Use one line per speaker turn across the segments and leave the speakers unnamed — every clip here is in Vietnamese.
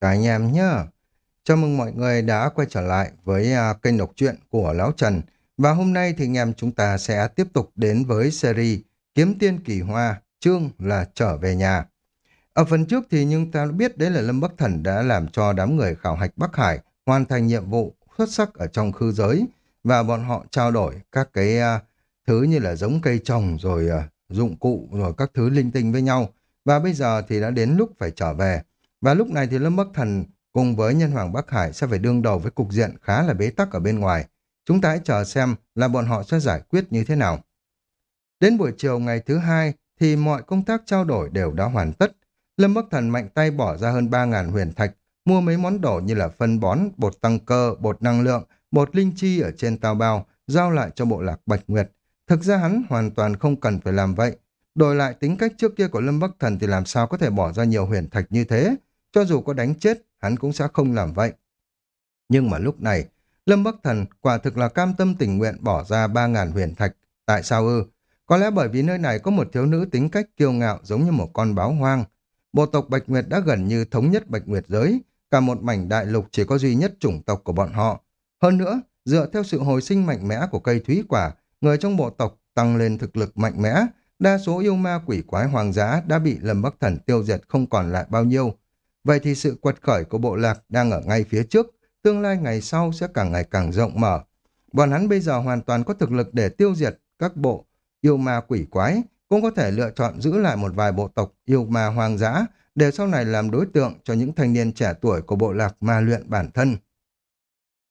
Cả anh em nhé. Chào mừng mọi người đã quay trở lại với uh, kênh đọc truyện của Lão Trần. Và hôm nay thì anh em chúng ta sẽ tiếp tục đến với series Kiếm Tiên Kỳ Hoa, chương là Trở về nhà. Ở phần trước thì nhưng ta biết đấy là Lâm Bắc Thần đã làm cho đám người khảo hạch Bắc Hải hoàn thành nhiệm vụ xuất sắc ở trong khư giới và bọn họ trao đổi các cái uh, thứ như là giống cây trồng rồi uh, dụng cụ rồi các thứ linh tinh với nhau. Và bây giờ thì đã đến lúc phải trở về. Và lúc này thì Lâm Bắc Thần cùng với nhân hoàng Bắc Hải sẽ phải đương đầu với cục diện khá là bế tắc ở bên ngoài. Chúng ta hãy chờ xem là bọn họ sẽ giải quyết như thế nào. Đến buổi chiều ngày thứ hai thì mọi công tác trao đổi đều đã hoàn tất. Lâm Bắc Thần mạnh tay bỏ ra hơn 3.000 huyền thạch, mua mấy món đồ như là phân bón, bột tăng cơ, bột năng lượng, bột linh chi ở trên tàu bao, giao lại cho bộ lạc Bạch Nguyệt. Thực ra hắn hoàn toàn không cần phải làm vậy. Đổi lại tính cách trước kia của Lâm Bắc Thần thì làm sao có thể bỏ ra nhiều huyền thạch như thế. Cho dù có đánh chết, hắn cũng sẽ không làm vậy. Nhưng mà lúc này, Lâm Bắc Thần quả thực là cam tâm tình nguyện bỏ ra 3.000 huyền thạch. Tại sao ư? Có lẽ bởi vì nơi này có một thiếu nữ tính cách kiêu ngạo giống như một con báo hoang. Bộ tộc Bạch Nguyệt đã gần như thống nhất Bạch Nguyệt giới, cả một mảnh đại lục chỉ có duy nhất chủng tộc của bọn họ. Hơn nữa, dựa theo sự hồi sinh mạnh mẽ của cây thúy quả, người trong bộ tộc tăng lên thực lực mạnh mẽ, đa số yêu ma quỷ quái hoàng giá đã bị Lâm Bắc Thần tiêu diệt không còn lại bao nhiêu. Vậy thì sự quật khởi của bộ lạc đang ở ngay phía trước, tương lai ngày sau sẽ càng ngày càng rộng mở. Bọn hắn bây giờ hoàn toàn có thực lực để tiêu diệt các bộ yêu ma quỷ quái, cũng có thể lựa chọn giữ lại một vài bộ tộc yêu ma hoang dã để sau này làm đối tượng cho những thanh niên trẻ tuổi của bộ lạc ma luyện bản thân.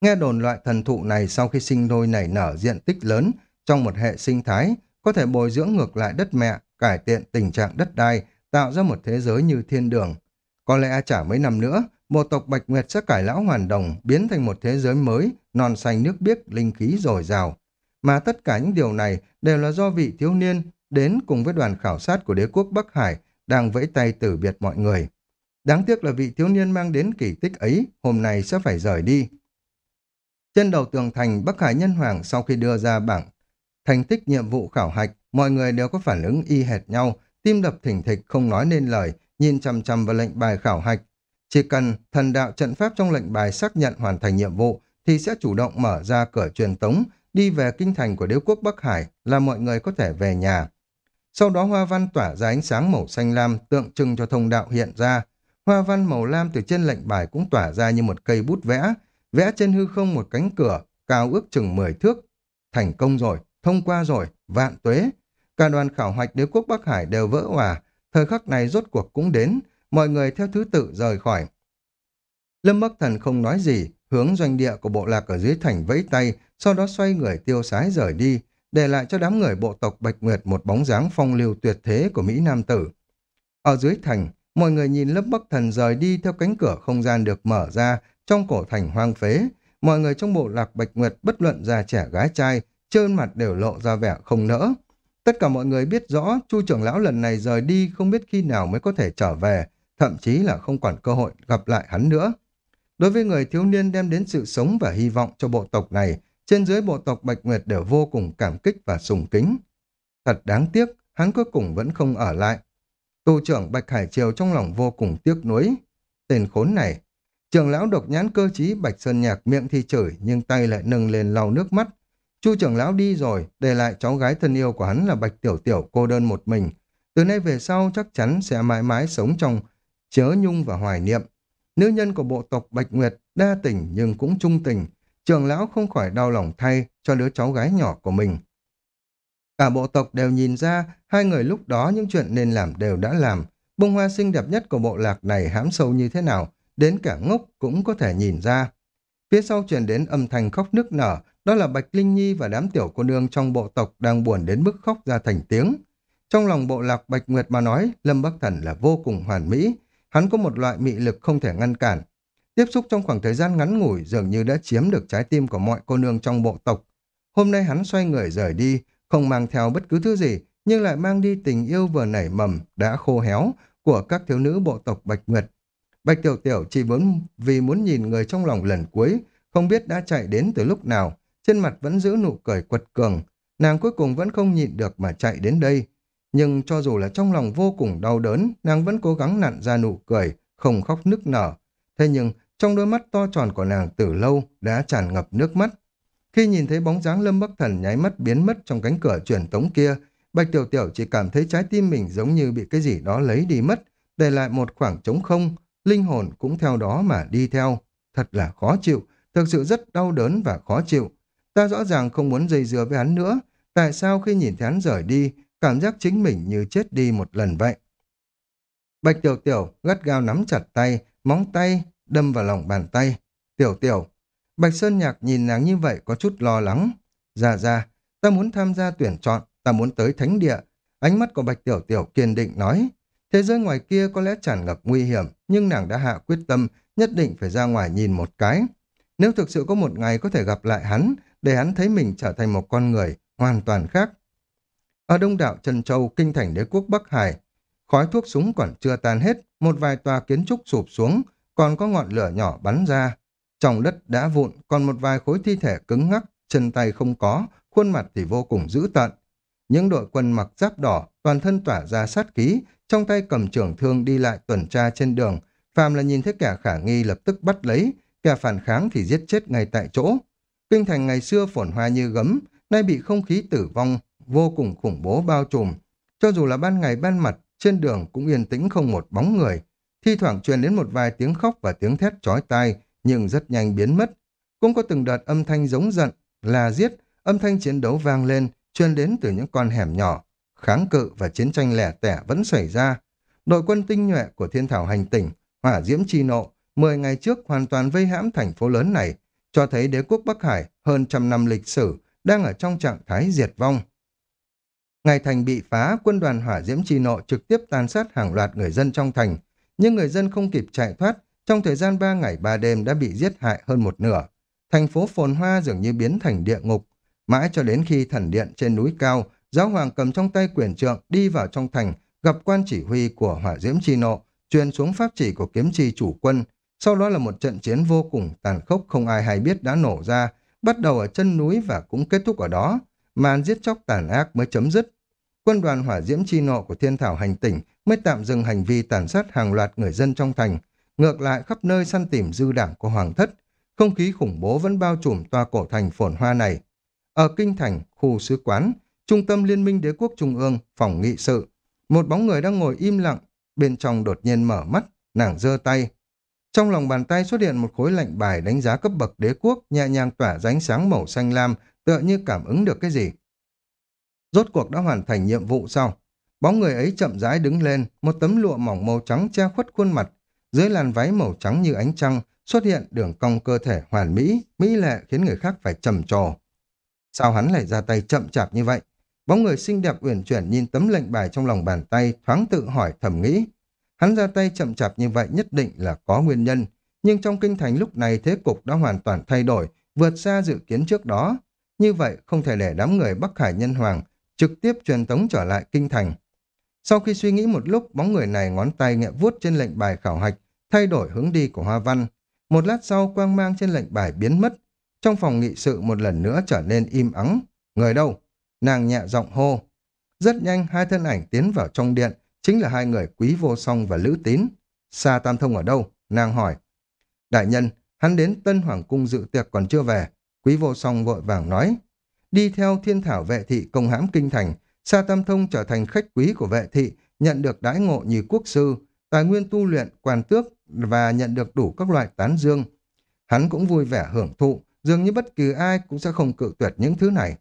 Nghe đồn loại thần thụ này sau khi sinh đôi nảy nở diện tích lớn trong một hệ sinh thái, có thể bồi dưỡng ngược lại đất mẹ, cải thiện tình trạng đất đai, tạo ra một thế giới như thiên đường. Có lẽ chả mấy năm nữa, một tộc Bạch Nguyệt sẽ cải lão hoàn đồng, biến thành một thế giới mới, non xanh nước biếc, linh khí dồi dào. Mà tất cả những điều này đều là do vị thiếu niên đến cùng với đoàn khảo sát của đế quốc Bắc Hải đang vẫy tay từ biệt mọi người. Đáng tiếc là vị thiếu niên mang đến kỳ tích ấy hôm nay sẽ phải rời đi. Trên đầu tường thành, Bắc Hải Nhân Hoàng sau khi đưa ra bảng thành tích nhiệm vụ khảo hạch, mọi người đều có phản ứng y hệt nhau, tim đập thỉnh thịch không nói nên lời, nhìn chằm chằm vào lệnh bài khảo hạch. Chỉ cần thần đạo trận pháp trong lệnh bài xác nhận hoàn thành nhiệm vụ thì sẽ chủ động mở ra cửa truyền tống, đi về kinh thành của đế quốc Bắc Hải là mọi người có thể về nhà. Sau đó hoa văn tỏa ra ánh sáng màu xanh lam tượng trưng cho thông đạo hiện ra. Hoa văn màu lam từ trên lệnh bài cũng tỏa ra như một cây bút vẽ, vẽ trên hư không một cánh cửa, cao ước chừng 10 thước. Thành công rồi, thông qua rồi, vạn tuế. Cả đoàn khảo hoạch đế quốc Bắc Hải đều vỡ hòa, thời khắc này rốt cuộc cũng đến, mọi người theo thứ tự rời khỏi. Lâm Bắc Thần không nói gì, hướng doanh địa của bộ lạc ở dưới thành vẫy tay, sau đó xoay người tiêu sái rời đi, để lại cho đám người bộ tộc Bạch Nguyệt một bóng dáng phong lưu tuyệt thế của Mỹ Nam Tử. Ở dưới thành, mọi người nhìn Lâm Bắc Thần rời đi theo cánh cửa không gian được mở ra trong cổ thành hoang phế. Mọi người trong bộ lạc Bạch Nguyệt bất luận già trẻ gái trai, trơn mặt đều lộ ra vẻ không nỡ. Tất cả mọi người biết rõ Chu trưởng lão lần này rời đi không biết khi nào mới có thể trở về, thậm chí là không còn cơ hội gặp lại hắn nữa. Đối với người thiếu niên đem đến sự sống và hy vọng cho bộ tộc này, trên dưới bộ tộc Bạch Nguyệt đều vô cùng cảm kích và sùng kính. Thật đáng tiếc, hắn cuối cùng vẫn không ở lại. Tu trưởng Bạch Hải Triều trong lòng vô cùng tiếc nuối. Tên khốn này, trưởng lão độc nhãn cơ trí Bạch Sơn Nhạc miệng thì chửi nhưng tay lại nâng lên lau nước mắt, Chu trưởng lão đi rồi, để lại cháu gái thân yêu của hắn là Bạch Tiểu Tiểu cô đơn một mình. Từ nay về sau chắc chắn sẽ mãi mãi sống trong chớ nhung và hoài niệm. Nữ nhân của bộ tộc Bạch Nguyệt đa tình nhưng cũng trung tình. Trường lão không khỏi đau lòng thay cho đứa cháu gái nhỏ của mình. Cả bộ tộc đều nhìn ra hai người lúc đó những chuyện nên làm đều đã làm. Bông hoa xinh đẹp nhất của bộ lạc này hãm sâu như thế nào, đến cả ngốc cũng có thể nhìn ra. Phía sau truyền đến âm thanh khóc nức nở, đó là Bạch Linh Nhi và đám tiểu cô nương trong bộ tộc đang buồn đến mức khóc ra thành tiếng. Trong lòng bộ lạc Bạch Nguyệt mà nói, Lâm Bắc Thần là vô cùng hoàn mỹ. Hắn có một loại mị lực không thể ngăn cản. Tiếp xúc trong khoảng thời gian ngắn ngủi dường như đã chiếm được trái tim của mọi cô nương trong bộ tộc. Hôm nay hắn xoay người rời đi, không mang theo bất cứ thứ gì, nhưng lại mang đi tình yêu vừa nảy mầm, đã khô héo của các thiếu nữ bộ tộc Bạch Nguyệt. Bạch Tiểu Tiểu chỉ muốn vì muốn nhìn người trong lòng lần cuối, không biết đã chạy đến từ lúc nào, trên mặt vẫn giữ nụ cười quật cường, nàng cuối cùng vẫn không nhịn được mà chạy đến đây. Nhưng cho dù là trong lòng vô cùng đau đớn, nàng vẫn cố gắng nặn ra nụ cười, không khóc nức nở. Thế nhưng, trong đôi mắt to tròn của nàng từ lâu đã tràn ngập nước mắt. Khi nhìn thấy bóng dáng Lâm Bắc Thần nháy mắt biến mất trong cánh cửa truyền tống kia, Bạch Tiểu Tiểu chỉ cảm thấy trái tim mình giống như bị cái gì đó lấy đi mất, để lại một khoảng trống không, linh hồn cũng theo đó mà đi theo. Thật là khó chịu, thực sự rất đau đớn và khó chịu. Ta rõ ràng không muốn dây dưa với hắn nữa, tại sao khi nhìn thấy hắn rời đi, cảm giác chính mình như chết đi một lần vậy. Bạch Tiểu Tiểu gắt gao nắm chặt tay, móng tay đâm vào lòng bàn tay. Tiểu Tiểu, Bạch Sơn Nhạc nhìn nàng như vậy có chút lo lắng. Ra ra, ta muốn tham gia tuyển chọn, ta muốn tới thánh địa. Ánh mắt của Bạch Tiểu Tiểu kiên định nói. Thế giới ngoài kia có lẽ tràn ngập nguy hiểm, nhưng nàng đã hạ quyết tâm, nhất định phải ra ngoài nhìn một cái. Nếu thực sự có một ngày có thể gặp lại hắn, để hắn thấy mình trở thành một con người hoàn toàn khác. Ở đông đảo Trần Châu, kinh thành đế quốc Bắc Hải, khói thuốc súng còn chưa tan hết, một vài tòa kiến trúc sụp xuống, còn có ngọn lửa nhỏ bắn ra. Trong đất đã vụn, còn một vài khối thi thể cứng ngắc, chân tay không có, khuôn mặt thì vô cùng dữ tợn. Những đội quân mặc giáp đỏ, toàn thân tỏa ra sát khí, trong tay cầm trưởng thương đi lại tuần tra trên đường, phàm là nhìn thấy kẻ khả nghi lập tức bắt lấy, kẻ phản kháng thì giết chết ngay tại chỗ. Kinh thành ngày xưa phồn hoa như gấm, nay bị không khí tử vong vô cùng khủng bố bao trùm. Cho dù là ban ngày ban mặt, trên đường cũng yên tĩnh không một bóng người. Thi thoảng truyền đến một vài tiếng khóc và tiếng thét chói tai, nhưng rất nhanh biến mất. Cũng có từng đợt âm thanh giống giận, là giết, âm thanh chiến đấu vang lên, truyền đến từ những con hẻm nhỏ. Kháng cự và chiến tranh lẻ tẻ vẫn xảy ra. Đội quân tinh nhuệ của thiên thảo hành tỉnh, hỏa diễm chi nộ, 10 ngày trước hoàn toàn vây hãm thành phố lớn này, cho thấy đế quốc Bắc Hải hơn trăm năm lịch sử đang ở trong trạng thái diệt vong. Ngày thành bị phá, quân đoàn hỏa diễm chi nộ trực tiếp tàn sát hàng loạt người dân trong thành, nhưng người dân không kịp chạy thoát, trong thời gian 3 ngày 3 đêm đã bị giết hại hơn một nửa. Thành phố phồn hoa dường như biến thành địa ngục, mãi cho đến khi thần điện trên núi cao, giáo hoàng cầm trong tay quyền trượng đi vào trong thành, gặp quan chỉ huy của hỏa diễm chi nộ, truyền xuống pháp chỉ của kiếm chi chủ quân, sau đó là một trận chiến vô cùng tàn khốc không ai hay biết đã nổ ra, bắt đầu ở chân núi và cũng kết thúc ở đó. Màn giết chóc tàn ác mới chấm dứt. Quân đoàn hỏa diễm chi nộ của thiên thảo hành tỉnh mới tạm dừng hành vi tàn sát hàng loạt người dân trong thành. Ngược lại khắp nơi săn tìm dư đảng của hoàng thất. Không khí khủng bố vẫn bao trùm toa cổ thành phồn hoa này. Ở kinh thành, khu sứ quán, trung tâm liên minh đế quốc trung ương, phòng nghị sự, một bóng người đang ngồi im lặng, bên trong đột nhiên mở mắt, nàng giơ tay, trong lòng bàn tay xuất hiện một khối lệnh bài đánh giá cấp bậc đế quốc nhẹ nhàng tỏa ra ánh sáng màu xanh lam tựa như cảm ứng được cái gì. Rốt cuộc đã hoàn thành nhiệm vụ sau. Bóng người ấy chậm rãi đứng lên, một tấm lụa mỏng màu trắng che khuất khuôn mặt. Dưới làn váy màu trắng như ánh trăng xuất hiện đường cong cơ thể hoàn mỹ, mỹ lệ khiến người khác phải trầm trồ. Sao hắn lại ra tay chậm chạp như vậy? Bóng người xinh đẹp uyển chuyển nhìn tấm lệnh bài trong lòng bàn tay, thoáng tự hỏi thầm nghĩ. Hắn ra tay chậm chạp như vậy nhất định là có nguyên nhân, nhưng trong kinh thành lúc này thế cục đã hoàn toàn thay đổi, vượt xa dự kiến trước đó. Như vậy không thể để đám người Bắc Hải Nhân Hoàng trực tiếp truyền tống trở lại kinh thành. Sau khi suy nghĩ một lúc, bóng người này ngón tay nhẹ vuốt trên lệnh bài khảo hạch, thay đổi hướng đi của Hoa Văn. Một lát sau, quang mang trên lệnh bài biến mất. Trong phòng nghị sự một lần nữa trở nên im ắng. Người đâu? Nàng nhẹ giọng hô. Rất nhanh, hai thân ảnh tiến vào trong điện, chính là hai người quý vô song và lữ tín. Sa Tam Thông ở đâu? Nàng hỏi. Đại nhân, hắn đến Tân Hoàng Cung dự tiệc còn chưa về. Quý vô song vội vàng nói. Đi theo thiên thảo vệ thị công hãm kinh thành, Sa Tam Thông trở thành khách quý của vệ thị, nhận được đãi ngộ như quốc sư, tài nguyên tu luyện, quan tước và nhận được đủ các loại tán dương. Hắn cũng vui vẻ hưởng thụ, dường như bất kỳ ai cũng sẽ không cự tuyệt những thứ này.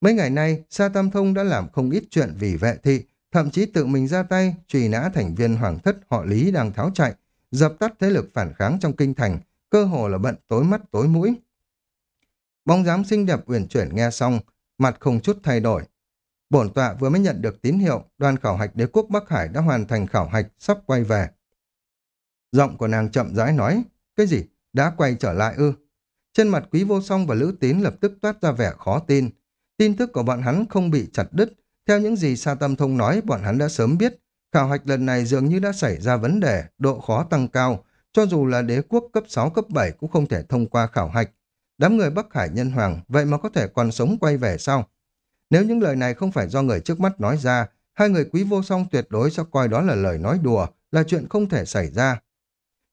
Mấy ngày nay, Sa Tam Thông đã làm không ít chuyện vì vệ thị, thậm chí tự mình ra tay truy nã thành viên hoàng thất họ Lý đang tháo chạy, dập tắt thế lực phản kháng trong kinh thành, cơ hồ là bận tối mắt tối mũi. Bóng dáng xinh đẹp uyển chuyển nghe xong, mặt không chút thay đổi. Bổn tọa vừa mới nhận được tín hiệu, đoàn khảo hạch đế quốc Bắc Hải đã hoàn thành khảo hạch, sắp quay về. Giọng của nàng chậm rãi nói, cái gì, đã quay trở lại ư? Trên mặt quý vô song và lữ tín lập tức toát ra vẻ khó tin. Tin tức của bọn hắn không bị chặt đứt, theo những gì Sa Tâm Thông nói, bọn hắn đã sớm biết, khảo hạch lần này dường như đã xảy ra vấn đề, độ khó tăng cao, cho dù là đế quốc cấp 6, cấp 7 cũng không thể thông qua khảo hạch. Đám người Bắc Hải nhân hoàng, vậy mà có thể còn sống quay về sao? Nếu những lời này không phải do người trước mắt nói ra, hai người quý vô song tuyệt đối sẽ coi đó là lời nói đùa, là chuyện không thể xảy ra.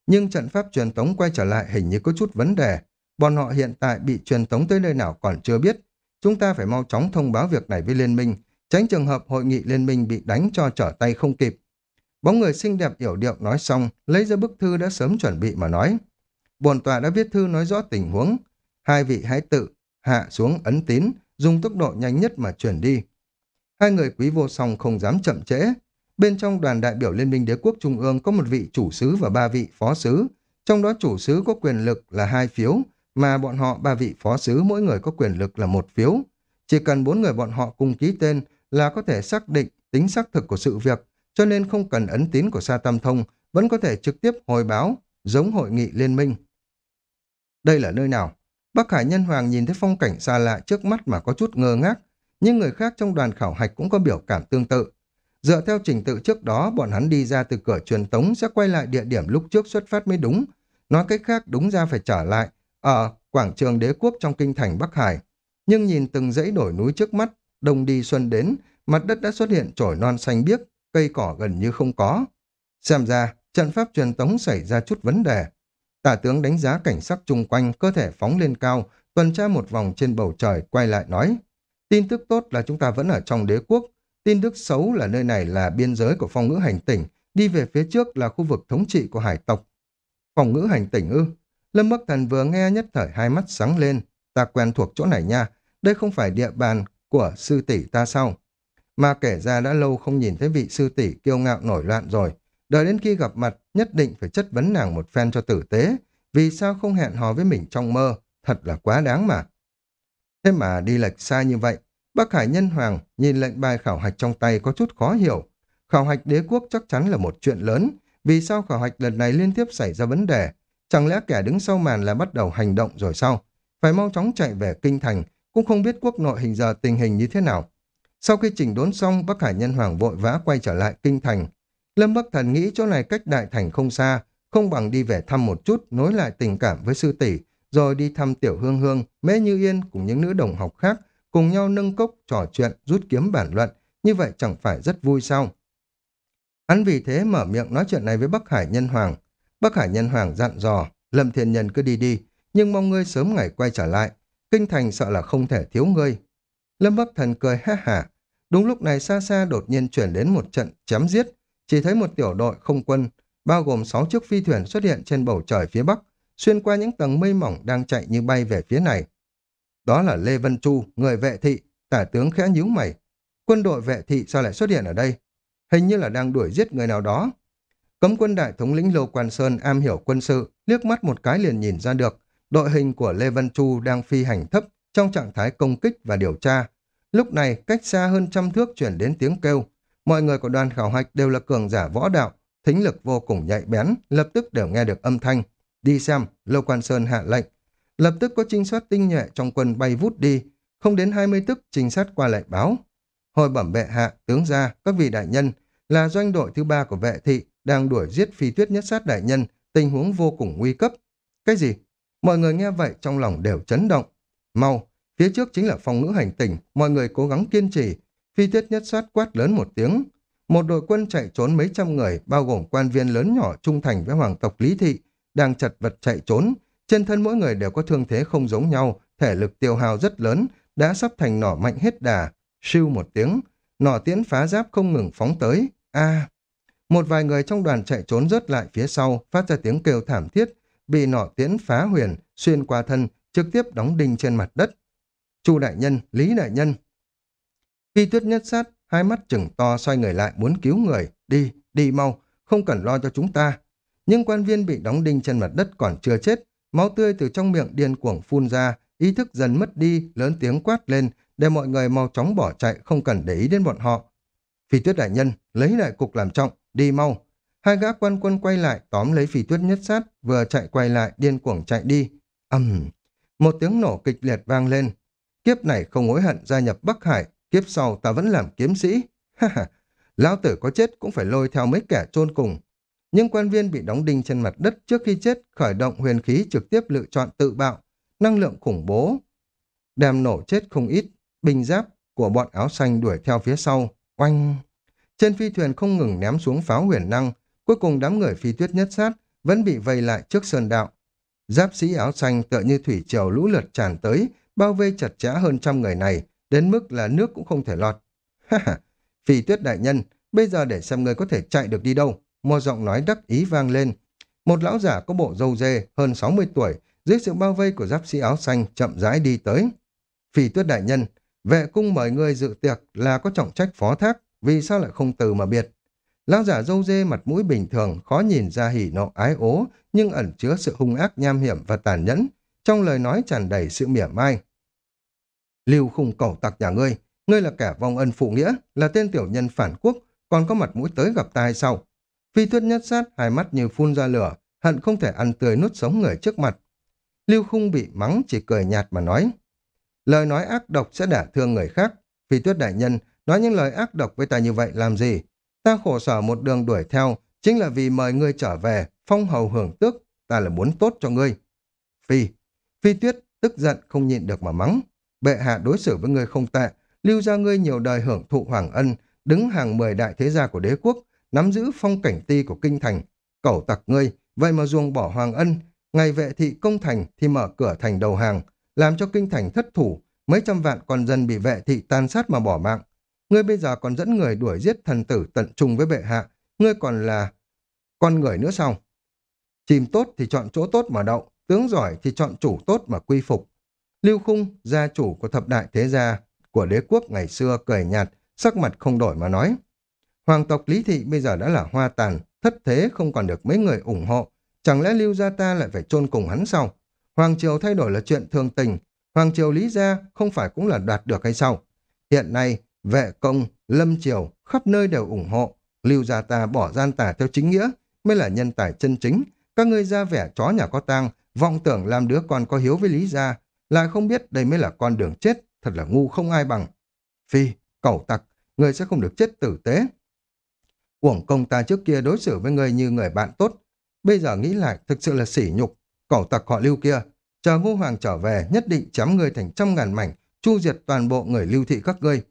nhưng trận pháp truyền tống quay trở lại hình như có chút vấn đề. Bọn họ hiện tại bị truyền tống tới nơi nào còn chưa biết. Chúng ta phải mau chóng thông báo việc này với liên minh, tránh trường hợp hội nghị liên minh bị đánh cho trở tay không kịp. Bóng người xinh đẹp yểu điệu nói xong, lấy ra bức thư đã sớm chuẩn bị mà nói. Bồn tòa đã viết thư nói rõ tình huống. Hai vị hãy tự hạ xuống ấn tín, dùng tốc độ nhanh nhất mà chuyển đi. Hai người quý vô song không dám chậm trễ. Bên trong đoàn đại biểu Liên minh Đế quốc Trung ương có một vị chủ sứ và ba vị phó sứ. Trong đó chủ sứ có quyền lực là hai phiếu, mà bọn họ ba vị phó sứ mỗi người có quyền lực là một phiếu. Chỉ cần bốn người bọn họ cùng ký tên là có thể xác định tính xác thực của sự việc, cho nên không cần ấn tín của Sa Tam Thông, vẫn có thể trực tiếp hồi báo, giống hội nghị liên minh. Đây là nơi nào? Bắc Hải Nhân Hoàng nhìn thấy phong cảnh xa lạ trước mắt mà có chút ngơ ngác, nhưng người khác trong đoàn khảo hạch cũng có biểu cảm tương tự. Dựa theo trình tự trước đó, bọn hắn đi ra từ cửa truyền tống sẽ quay lại địa điểm lúc trước xuất phát mới đúng. Nói cách khác, đúng ra phải trở lại ở quảng trường đế quốc trong kinh thành Bắc Hải. Nhưng nhìn từng dãy đổi núi trước mắt, đông đi xuân đến, mặt đất đã xuất hiện trổi non xanh biếc, cây cỏ gần như không có. Xem ra, trận pháp truyền tống xảy ra chút vấn đề. Tả tướng đánh giá cảnh sắc chung quanh, cơ thể phóng lên cao, tuần tra một vòng trên bầu trời, quay lại nói. Tin tức tốt là chúng ta vẫn ở trong đế quốc. Tin tức xấu là nơi này là biên giới của phong ngữ hành tỉnh, đi về phía trước là khu vực thống trị của hải tộc. Phong ngữ hành tỉnh ư? Lâm Bắc Thần vừa nghe nhất thời hai mắt sáng lên. Ta quen thuộc chỗ này nha, đây không phải địa bàn của sư tỷ ta sau, Mà kể ra đã lâu không nhìn thấy vị sư tỷ kiêu ngạo nổi loạn rồi. Đợi đến khi gặp mặt, nhất định phải chất vấn nàng một phen cho tử tế. Vì sao không hẹn hò với mình trong mơ? Thật là quá đáng mà. Thế mà đi lệch xa như vậy, Bắc Hải Nhân Hoàng nhìn lệnh bài khảo hạch trong tay có chút khó hiểu. Khảo hạch đế quốc chắc chắn là một chuyện lớn. Vì sao khảo hạch lần này liên tiếp xảy ra vấn đề? Chẳng lẽ kẻ đứng sau màn là bắt đầu hành động rồi sao? Phải mau chóng chạy về kinh thành, cũng không biết quốc nội hình giờ tình hình như thế nào. Sau khi chỉnh đốn xong, Bắc Hải Nhân Hoàng vội vã quay trở lại kinh thành. Lâm Bắc Thần nghĩ chỗ này cách đại thành không xa, không bằng đi về thăm một chút, nối lại tình cảm với sư tỷ, rồi đi thăm Tiểu Hương Hương, Mễ Như Yên cùng những nữ đồng học khác, cùng nhau nâng cốc, trò chuyện, rút kiếm bản luận, như vậy chẳng phải rất vui sao? Hắn vì thế mở miệng nói chuyện này với Bắc Hải Nhân Hoàng. Bắc Hải Nhân Hoàng dặn dò, Lâm Thiên Nhân cứ đi đi, nhưng mong ngươi sớm ngày quay trở lại. Kinh thành sợ là không thể thiếu ngươi. Lâm Bắc Thần cười ha hả. Đúng lúc này xa xa đột nhiên chuyển đến một trận chém giết. Chỉ thấy một tiểu đội không quân, bao gồm 6 chiếc phi thuyền xuất hiện trên bầu trời phía bắc, xuyên qua những tầng mây mỏng đang chạy như bay về phía này. Đó là Lê Vân Chu, người vệ thị, tả tướng khẽ nhíu mày. Quân đội vệ thị sao lại xuất hiện ở đây? Hình như là đang đuổi giết người nào đó. Cấm quân đại thống lĩnh Lô Quan Sơn am hiểu quân sự, liếc mắt một cái liền nhìn ra được, đội hình của Lê Văn Chu đang phi hành thấp trong trạng thái công kích và điều tra. Lúc này, cách xa hơn trăm thước chuyển đến tiếng kêu. Mọi người của đoàn khảo hạch đều là cường giả võ đạo, thính lực vô cùng nhạy bén, lập tức đều nghe được âm thanh. Đi xem, Lô Quan Sơn hạ lệnh. Lập tức có trinh sát tinh nhuệ trong quân bay vút đi, không đến 20 tức trinh sát qua lại báo. Hồi bẩm bệ hạ, tướng gia, các vị đại nhân, là doanh đội thứ ba của vệ thị, đang đuổi giết phi tuyết nhất sát đại nhân, tình huống vô cùng nguy cấp. Cái gì? Mọi người nghe vậy trong lòng đều chấn động. Mau, phía trước chính là phòng ngữ hành tỉnh, mọi người cố gắng kiên trì. Phi tiết nhất sát quát lớn một tiếng. Một đội quân chạy trốn mấy trăm người, bao gồm quan viên lớn nhỏ trung thành với hoàng tộc Lý Thị, đang chật vật chạy trốn. Trên thân mỗi người đều có thương thế không giống nhau, thể lực tiêu hao rất lớn, đã sắp thành nỏ mạnh hết đà. Siêu một tiếng, nỏ tiễn phá giáp không ngừng phóng tới. a một vài người trong đoàn chạy trốn rớt lại phía sau, phát ra tiếng kêu thảm thiết, bị nỏ tiễn phá huyền, xuyên qua thân, trực tiếp đóng đinh trên mặt đất. Chu đại nhân, Lý đại nhân. Phi tuyết nhất sát, hai mắt chừng to xoay người lại muốn cứu người. Đi, đi mau, không cần lo cho chúng ta. Nhưng quan viên bị đóng đinh trên mặt đất còn chưa chết, máu tươi từ trong miệng điên cuồng phun ra, ý thức dần mất đi, lớn tiếng quát lên, để mọi người mau chóng bỏ chạy, không cần để ý đến bọn họ. Phi tuyết đại nhân, lấy lại cục làm trọng, đi mau. Hai gã quan quân quay lại, tóm lấy phỉ tuyết nhất sát, vừa chạy quay lại, điên cuồng chạy đi. ầm Một tiếng nổ kịch liệt vang lên. Kiếp này không hối hận gia nhập Bắc Hải, kiếp sau ta vẫn làm kiếm sĩ. Ha ha, lão tử có chết cũng phải lôi theo mấy kẻ chôn cùng. Nhưng quan viên bị đóng đinh trên mặt đất trước khi chết khởi động huyền khí trực tiếp lựa chọn tự bạo, năng lượng khủng bố. Đem nổ chết không ít, bình giáp của bọn áo xanh đuổi theo phía sau, oanh. Trên phi thuyền không ngừng ném xuống pháo huyền năng, cuối cùng đám người phi tuyết nhất sát vẫn bị vây lại trước sơn đạo. Giáp sĩ áo xanh tựa như thủy triều lũ lượt tràn tới, bao vây chặt chẽ hơn trăm người này, đến mức là nước cũng không thể lọt. Ha ha, Phi tuyết đại nhân, bây giờ để xem người có thể chạy được đi đâu. Một giọng nói đắc ý vang lên. Một lão giả có bộ râu dê, hơn 60 tuổi, dưới sự bao vây của giáp sĩ áo xanh chậm rãi đi tới. Phi tuyết đại nhân, vệ cung mời ngươi dự tiệc là có trọng trách phó thác, vì sao lại không từ mà biệt. Lão giả dâu dê mặt mũi bình thường, khó nhìn ra hỉ nộ ái ố, nhưng ẩn chứa sự hung ác nham hiểm và tàn nhẫn, trong lời nói tràn đầy sự mỉa mai. Lưu khung cẩu tặc nhà ngươi, ngươi là kẻ vong ân phụ nghĩa, là tên tiểu nhân phản quốc, còn có mặt mũi tới gặp ta hay sao? Phi tuyết nhất sát, hai mắt như phun ra lửa, hận không thể ăn tươi nuốt sống người trước mặt. Lưu khung bị mắng chỉ cười nhạt mà nói. Lời nói ác độc sẽ đả thương người khác. Phi tuyết đại nhân nói những lời ác độc với ta như vậy làm gì? Ta khổ sở một đường đuổi theo, chính là vì mời ngươi trở về, phong hầu hưởng tước, ta là muốn tốt cho ngươi. Phi, Phi tuyết tức giận không nhịn được mà mắng. Bệ hạ đối xử với ngươi không tệ, lưu ra ngươi nhiều đời hưởng thụ hoàng ân, đứng hàng mười đại thế gia của đế quốc, nắm giữ phong cảnh ti của kinh thành. Cẩu tặc ngươi, vậy mà ruồng bỏ hoàng ân, ngày vệ thị công thành thì mở cửa thành đầu hàng, làm cho kinh thành thất thủ, mấy trăm vạn con dân bị vệ thị tàn sát mà bỏ mạng. Ngươi bây giờ còn dẫn người đuổi giết thần tử tận trung với bệ hạ, ngươi còn là con người nữa sao? Chìm tốt thì chọn chỗ tốt mà đậu, tướng giỏi thì chọn chủ tốt mà quy phục. Lưu Khung, gia chủ của thập đại thế gia của đế quốc ngày xưa cười nhạt, sắc mặt không đổi mà nói. Hoàng tộc Lý Thị bây giờ đã là hoa tàn, thất thế không còn được mấy người ủng hộ. Chẳng lẽ Lưu Gia ta lại phải chôn cùng hắn sao? Hoàng Triều thay đổi là chuyện thường tình. Hoàng Triều Lý Gia không phải cũng là đoạt được hay sao? Hiện nay, vệ công, lâm triều, khắp nơi đều ủng hộ. Lưu Gia ta bỏ gian tà theo chính nghĩa, mới là nhân tài chân chính. Các ngươi ra vẻ chó nhà có tang, vọng tưởng làm đứa con có hiếu với Lý Gia, lại không biết đây mới là con đường chết, thật là ngu không ai bằng. Phi, cẩu tặc, người sẽ không được chết tử tế. Uổng công ta trước kia đối xử với người như người bạn tốt, bây giờ nghĩ lại thực sự là sỉ nhục, cẩu tặc họ lưu kia. Chờ ngô hoàng trở về nhất định chém người thành trăm ngàn mảnh, chu diệt toàn bộ người lưu thị các ngươi.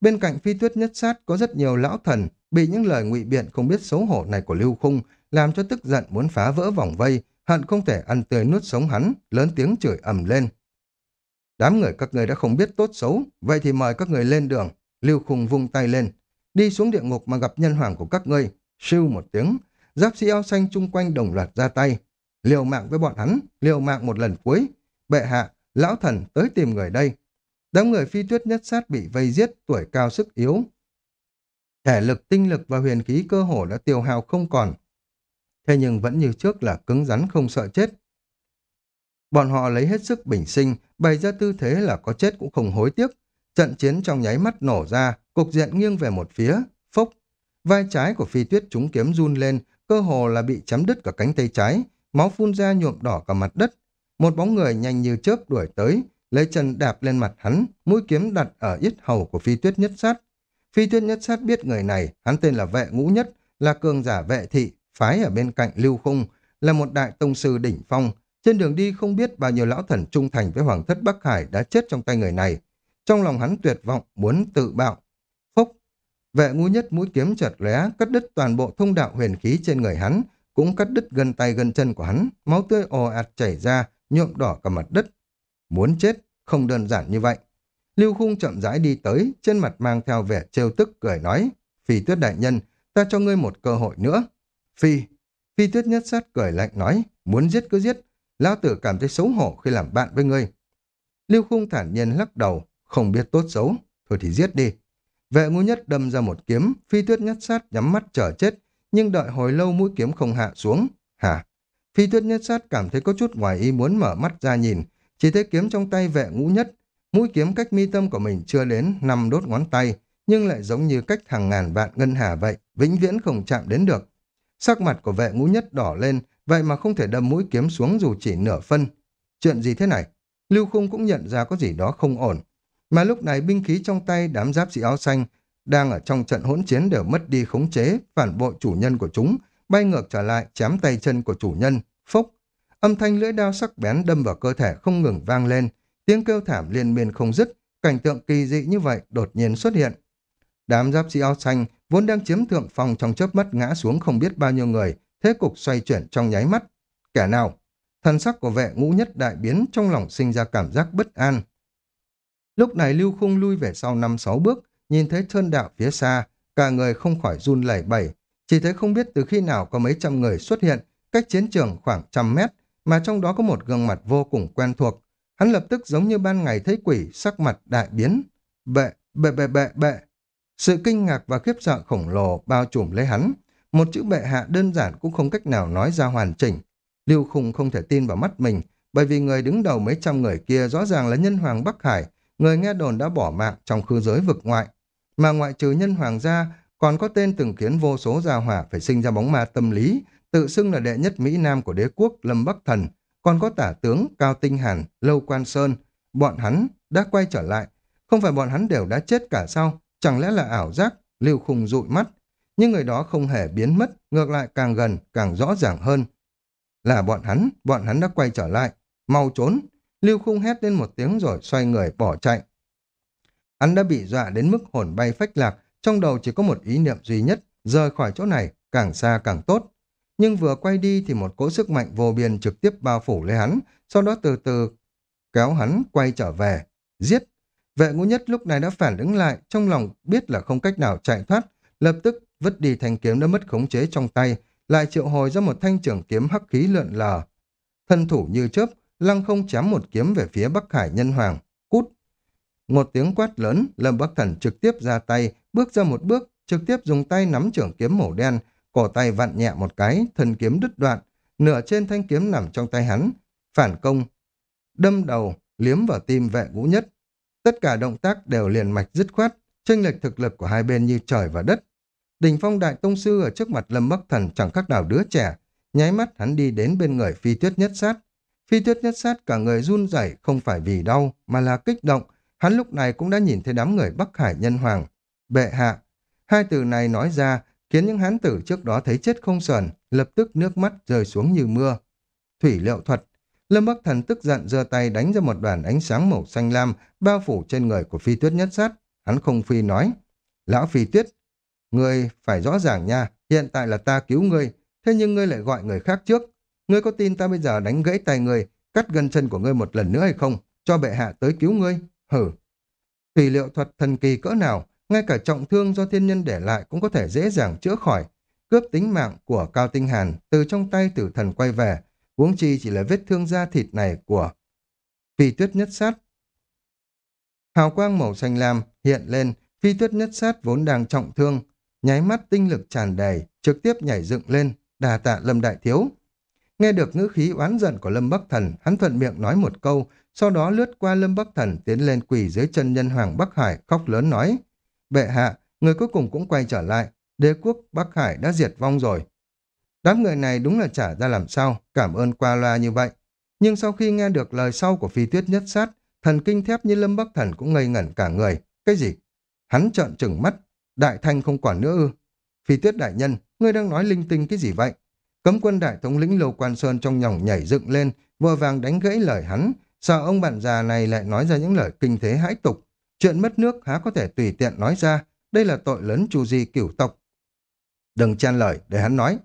Bên cạnh phi tuyết nhất sát có rất nhiều lão thần bị những lời ngụy biện không biết xấu hổ này của lưu khung làm cho tức giận muốn phá vỡ vòng vây, hận không thể ăn tươi nuốt sống hắn, lớn tiếng chửi ầm lên. Đám người các người đã không biết tốt xấu, vậy thì mời các người lên đường. Lưu khung vung tay lên, đi xuống địa ngục mà gặp nhân hoàng của các ngươi. Sưu một tiếng, giáp sĩ áo xanh chung quanh đồng loạt ra tay. Liều mạng với bọn hắn, liều mạng một lần cuối. Bệ hạ, lão thần tới tìm người đây. Đám người phi tuyết nhất sát bị vây giết, tuổi cao sức yếu. Thể lực, tinh lực và huyền khí cơ hồ đã tiêu hao không còn. Thế nhưng vẫn như trước là cứng rắn không sợ chết. Bọn họ lấy hết sức bình sinh, bày ra tư thế là có chết cũng không hối tiếc. Trận chiến trong nháy mắt nổ ra, cục diện nghiêng về một phía, phốc. Vai trái của phi tuyết trúng kiếm run lên, cơ hồ là bị chấm đứt cả cánh tay trái, máu phun ra nhuộm đỏ cả mặt đất. Một bóng người nhanh như chớp đuổi tới, lấy chân đạp lên mặt hắn, mũi kiếm đặt ở yết hầu của phi tuyết nhất sát. Phi tuyết nhất sát biết người này, hắn tên là vệ ngũ nhất, là cường giả vệ thị, phái ở bên cạnh lưu khung, là một đại tông sư đỉnh phong, trên đường đi không biết bao nhiêu lão thần trung thành với Hoàng thất Bắc Hải đã chết trong tay người này. Trong lòng hắn tuyệt vọng, muốn tự bạo. Phúc! Vệ ngũ nhất mũi kiếm chợt lóe cắt đứt toàn bộ thông đạo huyền khí trên người hắn, cũng cắt đứt gân tay gân chân của hắn, máu tươi ồ ạt chảy ra, nhuộm đỏ cả mặt đất. Muốn chết, không đơn giản như vậy. Lưu Khung chậm rãi đi tới, trên mặt mang theo vẻ trêu tức cười nói, Phi Tuyết đại nhân, ta cho ngươi một cơ hội nữa. Phi, Phi Tuyết nhất sát cười lạnh nói, muốn giết cứ giết, Lão tử cảm thấy xấu hổ khi làm bạn với ngươi. Lưu Khung thản nhiên lắc đầu, không biết tốt xấu, thôi thì giết đi. Vệ ngũ nhất đâm ra một kiếm, phi tuyết nhất sát nhắm mắt chờ chết, nhưng đợi hồi lâu mũi kiếm không hạ xuống. Hả? Phi tuyết nhất sát cảm thấy có chút ngoài ý muốn mở mắt ra nhìn, chỉ thấy kiếm trong tay vệ ngũ nhất. Mũi kiếm cách mi tâm của mình chưa đến năm đốt ngón tay, nhưng lại giống như cách hàng ngàn vạn ngân hà vậy, vĩnh viễn không chạm đến được. Sắc mặt của vệ ngũ nhất đỏ lên, vậy mà không thể đâm mũi kiếm xuống dù chỉ nửa phân. Chuyện gì thế này? Lưu Khung cũng nhận ra có gì đó không ổn. Mà lúc này binh khí trong tay đám giáp sĩ áo xanh đang ở trong trận hỗn chiến đều mất đi khống chế, phản bội chủ nhân của chúng, bay ngược trở lại chém tay chân của chủ nhân, phốc. Âm thanh lưỡi đao sắc bén đâm vào cơ thể không ngừng vang lên, tiếng kêu thảm liên miên không dứt, cảnh tượng kỳ dị như vậy đột nhiên xuất hiện. Đám giáp sĩ áo xanh vốn đang chiếm thượng phòng trong chớp mắt ngã xuống không biết bao nhiêu người, thế cục xoay chuyển trong nháy mắt. Kẻ nào? Thần sắc của vệ ngũ nhất đại biến trong lòng sinh ra cảm giác bất an. Lúc này Lưu Khung lui về sau năm sáu bước, nhìn thấy thân đạo phía xa, cả người không khỏi run lẩy bẩy, chỉ thấy không biết từ khi nào có mấy trăm người xuất hiện, cách chiến trường khoảng trăm mét, mà trong đó có một gương mặt vô cùng quen thuộc. Hắn lập tức giống như ban ngày thấy quỷ, sắc mặt đại biến. Bệ, bệ bệ bệ bệ. Sự kinh ngạc và khiếp sợ khổng lồ bao trùm lấy hắn. Một chữ bệ hạ đơn giản cũng không cách nào nói ra hoàn chỉnh. Lưu Khung không thể tin vào mắt mình, bởi vì người đứng đầu mấy trăm người kia rõ ràng là nhân hoàng Bắc Hải, người nghe đồn đã bỏ mạng trong khư giới vực ngoại. Mà ngoại trừ nhân hoàng gia, còn có tên từng khiến vô số gia hỏa phải sinh ra bóng ma tâm lý, tự xưng là đệ nhất Mỹ Nam của đế quốc Lâm Bắc Thần, còn có tả tướng Cao Tinh Hàn, Lâu Quan Sơn. Bọn hắn đã quay trở lại. Không phải bọn hắn đều đã chết cả sao? Chẳng lẽ là ảo giác, lưu khùng dụi mắt? Nhưng người đó không hề biến mất, ngược lại càng gần, càng rõ ràng hơn. Là bọn hắn, bọn hắn đã quay trở lại. Mau trốn! Lưu khung hét lên một tiếng rồi xoay người bỏ chạy. Hắn đã bị dọa đến mức hồn bay phách lạc, trong đầu chỉ có một ý niệm duy nhất, rời khỏi chỗ này, càng xa càng tốt. Nhưng vừa quay đi thì một cỗ sức mạnh vô biên trực tiếp bao phủ lấy hắn, sau đó từ từ kéo hắn quay trở về, giết. Vệ ngũ nhất lúc này đã phản ứng lại, trong lòng biết là không cách nào chạy thoát, lập tức vứt đi thanh kiếm đã mất khống chế trong tay, lại triệu hồi ra một thanh trường kiếm hắc khí lượn lờ. Thân thủ như chớp, lăng không chém một kiếm về phía Bắc Hải Nhân Hoàng, cút. Một tiếng quát lớn, Lâm Bắc Thần trực tiếp ra tay, bước ra một bước, trực tiếp dùng tay nắm trường kiếm màu đen, cổ tay vặn nhẹ một cái, thân kiếm đứt đoạn, nửa trên thanh kiếm nằm trong tay hắn, phản công, đâm đầu, liếm vào tim vệ ngũ nhất. Tất cả động tác đều liền mạch dứt khoát, chênh lệch thực lực của hai bên như trời và đất. Đình phong đại tông sư ở trước mặt Lâm Bắc Thần chẳng khác nào đứa trẻ, nháy mắt hắn đi đến bên người phi tuyết nhất sát. Phi tuyết nhất sát cả người run rẩy không phải vì đau mà là kích động, hắn lúc này cũng đã nhìn thấy đám người Bắc Hải nhân hoàng. Bệ hạ, hai từ này nói ra khiến những hán tử trước đó thấy chết không sờn, lập tức nước mắt rơi xuống như mưa. Thủy liệu thuật, Lâm Bắc Thần tức giận giơ tay đánh ra một đoàn ánh sáng màu xanh lam bao phủ trên người của phi tuyết nhất sát. Hắn không phi nói, lão phi tuyết, ngươi phải rõ ràng nha, hiện tại là ta cứu ngươi, thế nhưng ngươi lại gọi người khác trước. Ngươi có tin ta bây giờ đánh gãy tay ngươi, cắt gân chân của ngươi một lần nữa hay không, cho bệ hạ tới cứu ngươi? Hử! Thủy liệu thuật thần kỳ cỡ nào, ngay cả trọng thương do thiên nhân để lại cũng có thể dễ dàng chữa khỏi. Cướp tính mạng của Cao Tinh Hàn từ trong tay tử thần quay về, huống chi chỉ là vết thương da thịt này của phi tuyết nhất sát. Hào quang màu xanh lam hiện lên, phi tuyết nhất sát vốn đang trọng thương, nháy mắt tinh lực tràn đầy, trực tiếp nhảy dựng lên, đà tạ Lâm Đại Thiếu. Nghe được ngữ khí oán giận của Lâm Bắc Thần, hắn thuận miệng nói một câu, sau đó lướt qua Lâm Bắc Thần tiến lên quỳ dưới chân nhân hoàng Bắc Hải khóc lớn nói. Bệ hạ, người cuối cùng cũng quay trở lại, đế quốc Bắc Hải đã diệt vong rồi. Đám người này đúng là trả ra làm sao, cảm ơn qua loa như vậy. Nhưng sau khi nghe được lời sau của phi tuyết nhất sát, thần kinh thép như Lâm Bắc Thần cũng ngây ngẩn cả người. Cái gì? Hắn trợn trừng mắt, đại thanh không quản nữa ư. Phi tuyết đại nhân, ngươi đang nói linh tinh cái gì vậy? Cấm quân đại thống lĩnh Lô Quan Sơn trong nhỏng nhảy dựng lên, vội vàng đánh gãy lời hắn, sợ ông bạn già này lại nói ra những lời kinh thế hãi tục. Chuyện mất nước há có thể tùy tiện nói ra, đây là tội lớn chu di cửu tộc. Đừng chen lời, để hắn nói.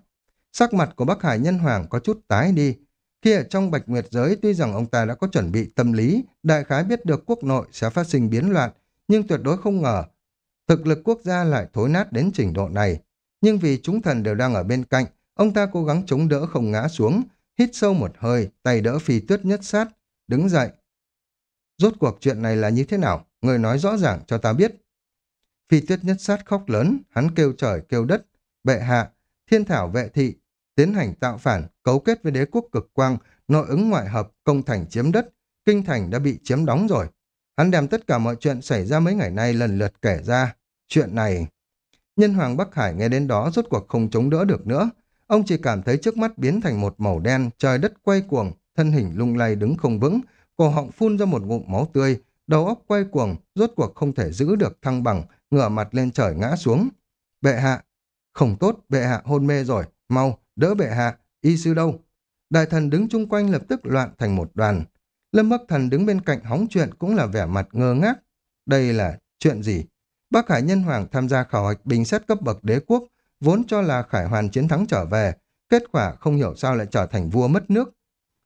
Sắc mặt của Bắc Hải Nhân Hoàng có chút tái đi. Khi ở trong Bạch Nguyệt giới tuy rằng ông ta đã có chuẩn bị tâm lý, đại khái biết được quốc nội sẽ phát sinh biến loạn, nhưng tuyệt đối không ngờ thực lực quốc gia lại thối nát đến trình độ này. Nhưng vì chúng thần đều đang ở bên cạnh, ông ta cố gắng chống đỡ không ngã xuống, hít sâu một hơi, tay đỡ phi tuyết nhất sát, đứng dậy. Rốt cuộc chuyện này là như thế nào? Người nói rõ ràng cho ta biết. Phi tuyết nhất sát khóc lớn, hắn kêu trời kêu đất, bệ hạ, thiên thảo vệ thị, tiến hành tạo phản, cấu kết với đế quốc cực quang, nội ứng ngoại hợp, công thành chiếm đất, kinh thành đã bị chiếm đóng rồi. Hắn đem tất cả mọi chuyện xảy ra mấy ngày nay lần lượt kể ra. Chuyện này... Nhân hoàng Bắc Hải nghe đến đó rốt cuộc không chống đỡ được nữa. Ông chỉ cảm thấy trước mắt biến thành một màu đen, trời đất quay cuồng, thân hình lung lay đứng không vững, cổ họng phun ra một ngụm máu tươi, đầu óc quay cuồng, rốt cuộc không thể giữ được thăng bằng, ngửa mặt lên trời ngã xuống. Bệ hạ, không tốt, bệ hạ hôn mê rồi, mau, đỡ bệ hạ, y sư đâu? Đại thần đứng chung quanh lập tức loạn thành một đoàn. Lâm Bắc Thần đứng bên cạnh hóng chuyện cũng là vẻ mặt ngơ ngác. Đây là chuyện gì? Bác Hải Nhân Hoàng tham gia khảo hạch bình xét cấp bậc đế quốc, vốn cho là Khải Hoàn chiến thắng trở về. kết quả không hiểu sao lại trở thành vua mất nước.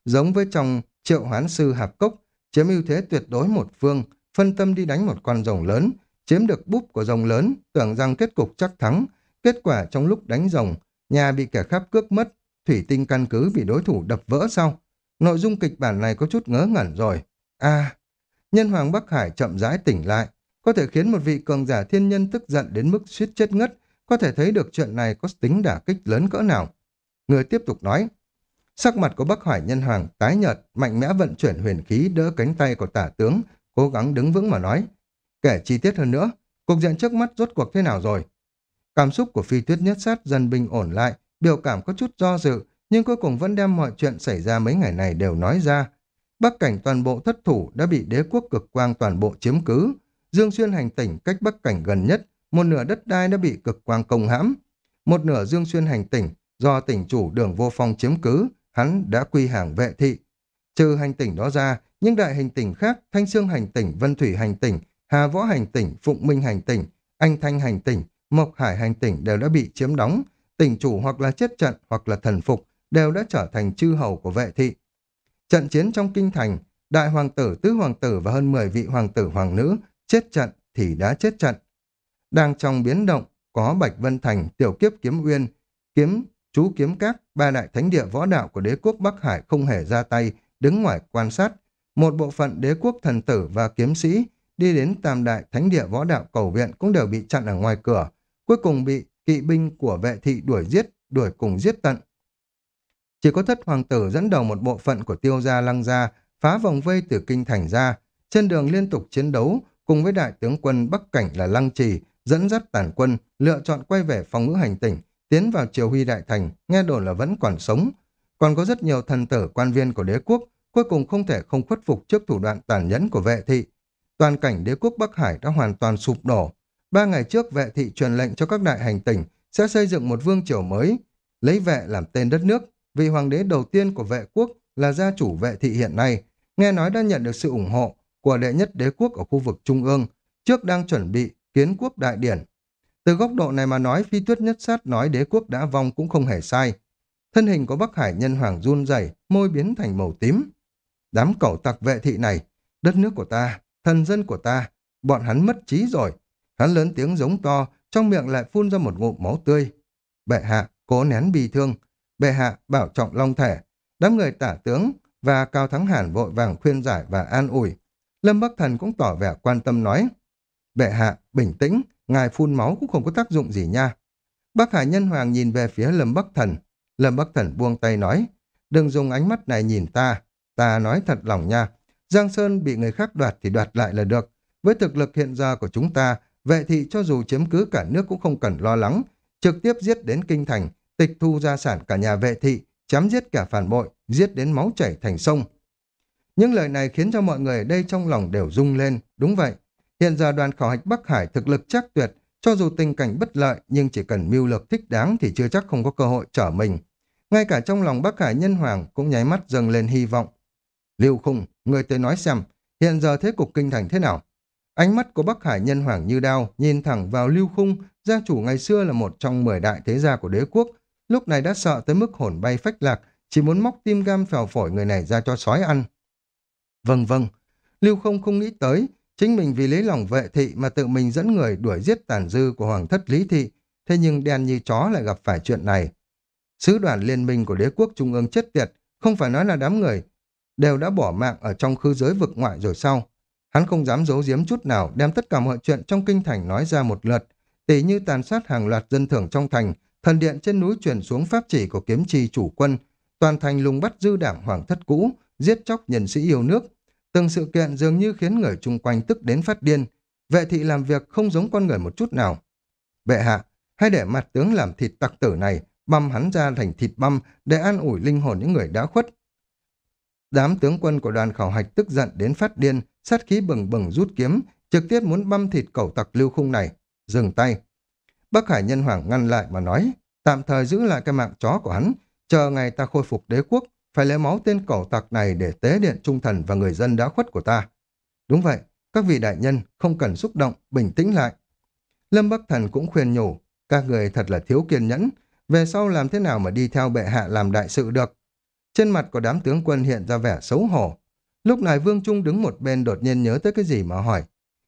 Giống với trong triệu hoán sư hạp cốc, chiếm ưu thế tuyệt đối một phương, phân tâm đi đánh một con rồng lớn, chiếm được búp của rồng lớn, tưởng rằng kết cục chắc thắng. Kết quả trong lúc đánh rồng, nhà bị kẻ khác cướp mất, thủy tinh căn cứ bị đối thủ đập vỡ sau. Nội dung kịch bản này có chút ngớ ngẩn rồi. À, nhân hoàng Bắc Hải chậm rãi tỉnh lại, có thể khiến một vị cường giả thiên nhân tức giận đến mức suýt chết ngất, có thể thấy được chuyện này có tính đả kích lớn cỡ nào. Người tiếp tục nói, sắc mặt của Bắc Hải nhân hoàng tái nhợt, mạnh mẽ vận chuyển huyền khí đỡ cánh tay của tả tướng, cố gắng đứng vững mà nói. Kể chi tiết hơn nữa, cục diện trước mắt rốt cuộc thế nào rồi? Cảm xúc của phi tuyết nhất sát dần bình ổn lại, biểu cảm có chút do dự, nhưng cuối cùng vẫn đem mọi chuyện xảy ra mấy ngày này đều nói ra. Bắc cảnh toàn bộ thất thủ đã bị đế quốc cực quang toàn bộ chiếm cứ. Dương Xuyên hành tỉnh cách Bắc cảnh gần nhất, một nửa đất đai đã bị cực quang công hãm. Một nửa Dương Xuyên hành tỉnh do tỉnh chủ đường vô phong chiếm cứ, hắn đã quy hàng vệ thị. Trừ hành tỉnh đó ra, những đại hành tỉnh khác, Thanh Sương hành tỉnh, Vân Thủy hành tỉnh, Hà Võ hành tỉnh, Phụng Minh hành tỉnh, Anh Thanh hành tỉnh, Mộc Hải hành tỉnh đều đã bị chiếm đóng. Tỉnh chủ hoặc là chết trận hoặc là thần phục đều đã trở thành chư hầu của vệ thị. Trận chiến trong kinh thành, đại hoàng tử, tứ hoàng tử và hơn 10 vị hoàng tử hoàng nữ chết trận thì đã chết trận. Đang trong biến động, có Bạch Vân Thành, Tiểu Kiếp Kiếm Uyên, Kiếm, Chú Kiếm Các, ba đại thánh địa võ đạo của đế quốc Bắc Hải không hề ra tay, đứng ngoài quan sát. Một bộ phận đế quốc thần tử và kiếm sĩ đi đến tam đại thánh địa võ đạo cầu viện cũng đều bị chặn ở ngoài cửa, cuối cùng bị kỵ binh của vệ thị đuổi giết, đuổi cùng giết tận. Chỉ có thất hoàng tử dẫn đầu một bộ phận của tiêu gia lăng gia phá vòng vây từ kinh thành ra, trên đường liên tục chiến đấu cùng với đại tướng quân Bắc Cảnh là Lăng Trì dẫn dắt tàn quân lựa chọn quay về phòng ngữ hành tỉnh, tiến vào triều huy đại thành, nghe đồn là vẫn còn sống. Còn có rất nhiều thần tử quan viên của đế quốc cuối cùng không thể không khuất phục trước thủ đoạn tàn nhẫn của vệ thị. Toàn cảnh đế quốc Bắc Hải đã hoàn toàn sụp đổ. Ba ngày trước vệ thị truyền lệnh cho các đại hành tỉnh sẽ xây dựng một vương triều mới, lấy vệ làm tên đất nước, vị hoàng đế đầu tiên của vệ quốc là gia chủ vệ thị hiện nay, nghe nói đã nhận được sự ủng hộ của đệ nhất đế quốc ở khu vực Trung ương, trước đang chuẩn bị kiến quốc đại điển. Từ góc độ này mà nói phi tuyết nhất sát nói đế quốc đã vong cũng không hề sai. Thân hình của Bắc Hải nhân hoàng run rẩy, môi biến thành màu tím. Đám cẩu tặc vệ thị này, đất nước của ta, thần dân của ta, bọn hắn mất trí rồi. Hắn lớn tiếng giống to, trong miệng lại phun ra một ngụm máu tươi. Bệ hạ, cố nén bi thương, bệ hạ bảo trọng long thể, đám người tả tướng và Cao Thắng Hàn vội vàng khuyên giải và an ủi. Lâm Bắc Thần cũng tỏ vẻ quan tâm nói, bệ hạ, bình tĩnh, ngài phun máu cũng không có tác dụng gì nha. Bắc Hải Nhân Hoàng nhìn về phía Lâm Bắc Thần, Lâm Bắc Thần buông tay nói, đừng dùng ánh mắt này nhìn ta, ta nói thật lòng nha, Giang Sơn bị người khác đoạt thì đoạt lại là được. Với thực lực hiện giờ của chúng ta, vệ thị cho dù chiếm cứ cả nước cũng không cần lo lắng, trực tiếp giết đến kinh thành, tịch thu gia sản cả nhà vệ thị, chém giết cả phản bội, giết đến máu chảy thành sông. Những lời này khiến cho mọi người ở đây trong lòng đều rung lên, đúng vậy. Hiện giờ đoàn khảo hạch Bắc Hải thực lực chắc tuyệt, cho dù tình cảnh bất lợi nhưng chỉ cần mưu lược thích đáng thì chưa chắc không có cơ hội trở mình. Ngay cả trong lòng Bắc Hải nhân hoàng cũng nháy mắt dâng lên hy vọng. Lưu Khung, người tới nói xem, hiện giờ thế cục kinh thành thế nào? Ánh mắt của Bắc Hải nhân hoàng như đao, nhìn thẳng vào Lưu Khung, gia chủ ngày xưa là một trong mười đại thế gia của đế quốc, lúc này đã sợ tới mức hồn bay phách lạc, chỉ muốn móc tim gam phèo phổi người này ra cho sói ăn. Vâng vâng, Lưu Không không nghĩ tới, chính mình vì lấy lòng vệ thị mà tự mình dẫn người đuổi giết tàn dư của Hoàng thất Lý Thị, thế nhưng đen như chó lại gặp phải chuyện này. Sứ đoàn liên minh của đế quốc trung ương chết tiệt, không phải nói là đám người, đều đã bỏ mạng ở trong khư giới vực ngoại rồi sau Hắn không dám giấu giếm chút nào, đem tất cả mọi chuyện trong kinh thành nói ra một lượt, tỉ như tàn sát hàng loạt dân thường trong thành, thần điện trên núi chuyển xuống pháp chỉ của kiếm trì chủ quân, toàn thành lùng bắt dư đảng hoàng thất cũ, giết chóc nhân sĩ yêu nước. Từng sự kiện dường như khiến người chung quanh tức đến phát điên. Vệ thị làm việc không giống con người một chút nào. Bệ hạ, hãy để mặt tướng làm thịt tặc tử này, băm hắn ra thành thịt băm để an ủi linh hồn những người đã khuất. Đám tướng quân của đoàn khảo hạch tức giận đến phát điên, sát khí bừng bừng rút kiếm, trực tiếp muốn băm thịt cẩu tặc lưu khung này. Dừng tay. Bắc Hải Nhân Hoàng ngăn lại mà nói, tạm thời giữ lại cái mạng chó của hắn, chờ ngày ta khôi phục đế quốc, phải lấy máu tên cẩu tặc này để tế điện trung thần và người dân đã khuất của ta. Đúng vậy, các vị đại nhân không cần xúc động, bình tĩnh lại. Lâm Bắc Thần cũng khuyên nhủ, các người thật là thiếu kiên nhẫn, về sau làm thế nào mà đi theo bệ hạ làm đại sự được. Trên mặt của đám tướng quân hiện ra vẻ xấu hổ. Lúc này Vương Trung đứng một bên đột nhiên nhớ tới cái gì mà hỏi.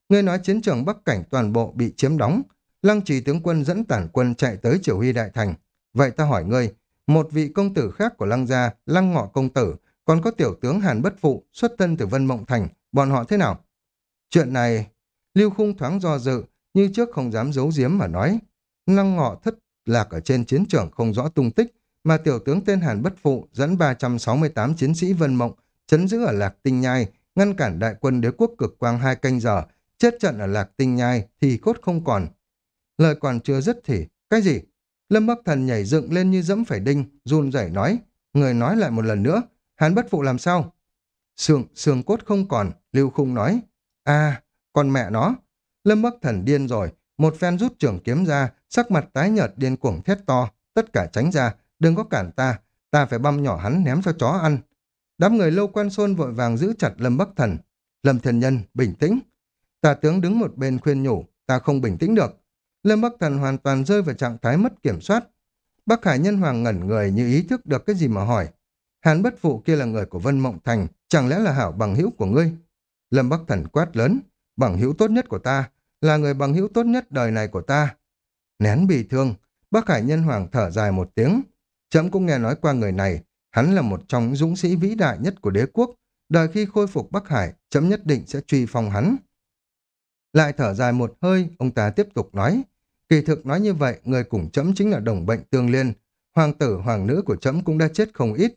Ngươi nói chiến trường Bắc Cảnh toàn bộ bị chiếm đóng. Lăng trì tướng quân dẫn tản quân chạy tới triều huy đại thành. Vậy ta hỏi ngươi, một vị công tử khác của Lăng gia, Lăng Ngọ công tử, còn có tiểu tướng Hàn Bất Phụ, xuất thân từ Vân Mộng Thành, bọn họ thế nào? Chuyện này, Lưu Khung thoáng do dự, như trước không dám giấu giếm mà nói. Lăng Ngọ thất lạc ở trên chiến trường không rõ tung tích, mà tiểu tướng tên Hàn Bất Phụ dẫn 368 chiến sĩ Vân Mộng chấn giữ ở Lạc Tinh Nhai, ngăn cản đại quân đế quốc cực quang hai canh giờ, chết trận ở Lạc Tinh Nhai thì cốt không còn. Lời còn chưa dứt thì, cái gì? Lâm Bắc Thần nhảy dựng lên như dẫm phải đinh, run rẩy nói. Người nói lại một lần nữa, hắn Bất Phụ làm sao? Sườn, sườn cốt không còn, Lưu Khung nói. À, con mẹ nó. Lâm Bắc Thần điên rồi, một phen rút trường kiếm ra, sắc mặt tái nhợt điên cuồng thét to, tất cả tránh ra, đừng có cản ta, ta phải băm nhỏ hắn ném cho chó ăn. Đám người lâu quan xôn vội vàng giữ chặt Lâm Bắc Thần. Lâm Thần Nhân, bình tĩnh. Tà tướng đứng một bên khuyên nhủ, ta không bình tĩnh được. Lâm Bắc Thần hoàn toàn rơi vào trạng thái mất kiểm soát. Bắc Hải Nhân Hoàng ngẩn người như ý thức được cái gì mà hỏi. Hàn bất phụ kia là người của Vân Mộng Thành, chẳng lẽ là hảo bằng hữu của ngươi? Lâm Bắc Thần quát lớn, bằng hữu tốt nhất của ta, là người bằng hữu tốt nhất đời này của ta. Nén bị thương, Bắc Hải Nhân Hoàng thở dài một tiếng. Chấm cũng nghe nói qua người này, hắn là một trong những dũng sĩ vĩ đại nhất của đế quốc. Đời khi khôi phục Bắc Hải, chấm nhất định sẽ truy phong hắn. Lại thở dài một hơi, ông ta tiếp tục nói. Kỳ thực nói như vậy, người cùng chấm chính là đồng bệnh tương liên. Hoàng tử, hoàng nữ của chấm cũng đã chết không ít.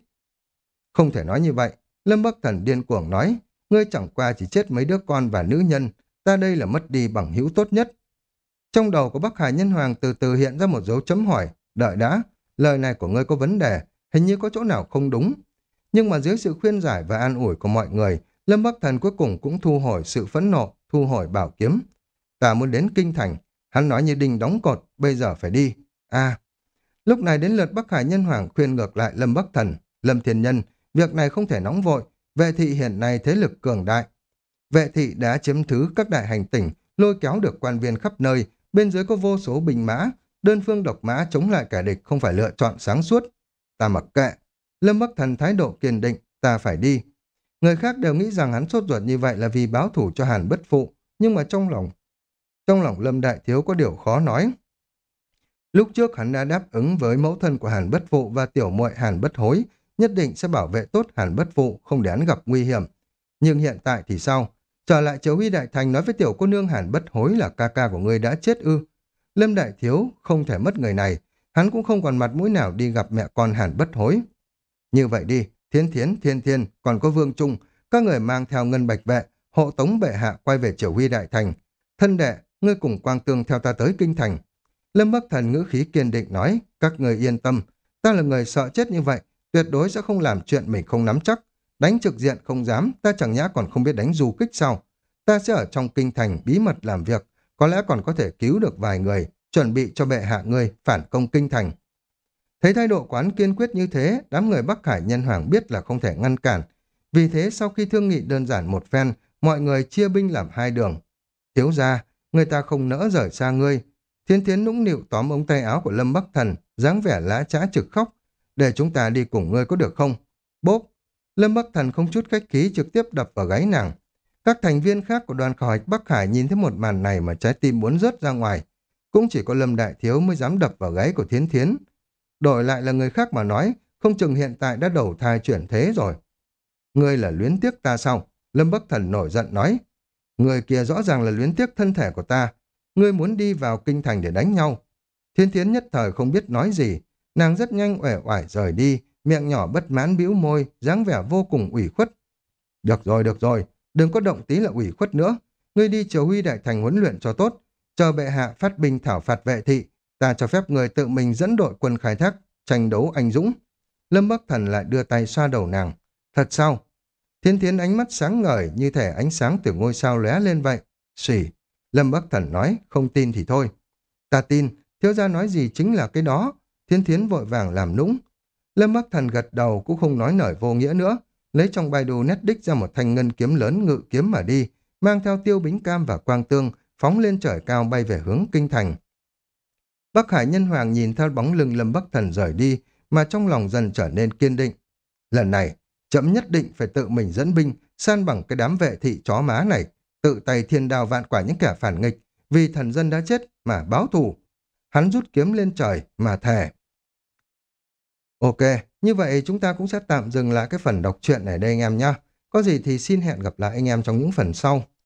Không thể nói như vậy. Lâm Bắc Thần điên cuồng nói. Ngươi chẳng qua chỉ chết mấy đứa con và nữ nhân. Ta đây là mất đi bằng hữu tốt nhất. Trong đầu của Bắc Hải Nhân Hoàng từ từ hiện ra một dấu chấm hỏi. Đợi đã, lời này của ngươi có vấn đề. Hình như có chỗ nào không đúng. Nhưng mà dưới sự khuyên giải và an ủi của mọi người, Lâm Bắc Thần cuối cùng cũng thu hồi sự phẫn nộ, thu hồi bảo kiếm. Ta muốn đến Kinh Thành, hắn nói như đình đóng cột, bây giờ phải đi. À, lúc này đến lượt Bắc Hải Nhân Hoàng khuyên ngược lại Lâm Bắc Thần, Lâm Thiên Nhân, việc này không thể nóng vội, vệ thị hiện nay thế lực cường đại. Vệ thị đã chiếm thứ các đại hành tỉnh, lôi kéo được quan viên khắp nơi, bên dưới có vô số bình mã, đơn phương độc mã chống lại kẻ địch không phải lựa chọn sáng suốt. Ta mặc kệ. Lâm Bắc Thần thái độ kiên định, ta phải đi. Người khác đều nghĩ rằng hắn sốt ruột như vậy là vì báo thủ cho Hàn bất phụ, nhưng mà trong lòng, trong lòng Lâm Đại Thiếu có điều khó nói. Lúc trước hắn đã đáp ứng với mẫu thân của Hàn bất phụ và tiểu muội Hàn bất hối, nhất định sẽ bảo vệ tốt Hàn bất phụ, không để hắn gặp nguy hiểm. Nhưng hiện tại thì sao? Trở lại Triều Huy Đại Thành nói với tiểu cô nương Hàn bất hối là ca ca của ngươi đã chết ư. Lâm Đại Thiếu không thể mất người này, hắn cũng không còn mặt mũi nào đi gặp mẹ con Hàn bất hối. Như vậy đi, Thiên Thiến, Thiên Thiên, còn có Vương Trung, các người mang theo ngân bạch vệ, hộ tống bệ hạ quay về Triều Huy Đại Thành. Thân đệ, ngươi cùng Quang Tương theo ta tới Kinh Thành. Lâm Bắc Thần ngữ khí kiên định nói, các người yên tâm, ta là người sợ chết như vậy, tuyệt đối sẽ không làm chuyện mình không nắm chắc. Đánh trực diện không dám, ta chẳng nhã còn không biết đánh du kích sao. Ta sẽ ở trong kinh thành bí mật làm việc, có lẽ còn có thể cứu được vài người, chuẩn bị cho bệ hạ ngươi phản công kinh thành. Thấy thái độ quán kiên quyết như thế, đám người Bắc Hải nhân hoàng biết là không thể ngăn cản. Vì thế sau khi thương nghị đơn giản một phen, mọi người chia binh làm hai đường. Thiếu ra, người ta không nỡ rời xa ngươi. Thiên thiến nũng nịu tóm ống tay áo của Lâm Bắc Thần, dáng vẻ lá trá trực khóc. Để chúng ta đi cùng ngươi có được không? Bốp! Lâm Bắc Thần không chút khách khí trực tiếp đập vào gáy nàng. Các thành viên khác của đoàn khảo hạch Bắc Hải nhìn thấy một màn này mà trái tim muốn rớt ra ngoài. Cũng chỉ có Lâm Đại Thiếu mới dám đập vào gáy của Thiến Thiến. Đổi lại là người khác mà nói, không chừng hiện tại đã đầu thai chuyển thế rồi. Ngươi là luyến tiếc ta sao? Lâm Bắc Thần nổi giận nói. Người kia rõ ràng là luyến tiếc thân thể của ta. Ngươi muốn đi vào kinh thành để đánh nhau. Thiên thiến nhất thời không biết nói gì. Nàng rất nhanh uể oải rời đi, miệng nhỏ bất mãn bĩu môi, dáng vẻ vô cùng ủy khuất. Được rồi, được rồi, đừng có động tí là ủy khuất nữa. Ngươi đi chiều huy đại thành huấn luyện cho tốt. Chờ bệ hạ phát binh thảo phạt vệ thị, ta cho phép người tự mình dẫn đội quân khai thác, tranh đấu anh dũng. Lâm Bắc Thần lại đưa tay xoa đầu nàng. Thật sao? Thiên thiến ánh mắt sáng ngời như thể ánh sáng từ ngôi sao lóe lên vậy. Xỉ. Lâm Bắc Thần nói, không tin thì thôi. Ta tin, thiếu gia nói gì chính là cái đó. Thiên thiến vội vàng làm nũng. Lâm Bắc Thần gật đầu cũng không nói nổi vô nghĩa nữa. Lấy trong bài đồ nét đích ra một thanh ngân kiếm lớn ngự kiếm mà đi, mang theo tiêu bính cam và quang tương, phóng lên trời cao bay về hướng kinh thành. Bắc Hải Nhân Hoàng nhìn theo bóng lưng Lâm Bắc Thần rời đi, mà trong lòng dần trở nên kiên định. Lần này, chậm nhất định phải tự mình dẫn binh, san bằng cái đám vệ thị chó má này, tự tay thiên đao vạn quả những kẻ phản nghịch, vì thần dân đã chết mà báo thù. Hắn rút kiếm lên trời mà thề. Ok, như vậy chúng ta cũng sẽ tạm dừng lại cái phần đọc truyện này đây anh em nhé. Có gì thì xin hẹn gặp lại anh em trong những phần sau.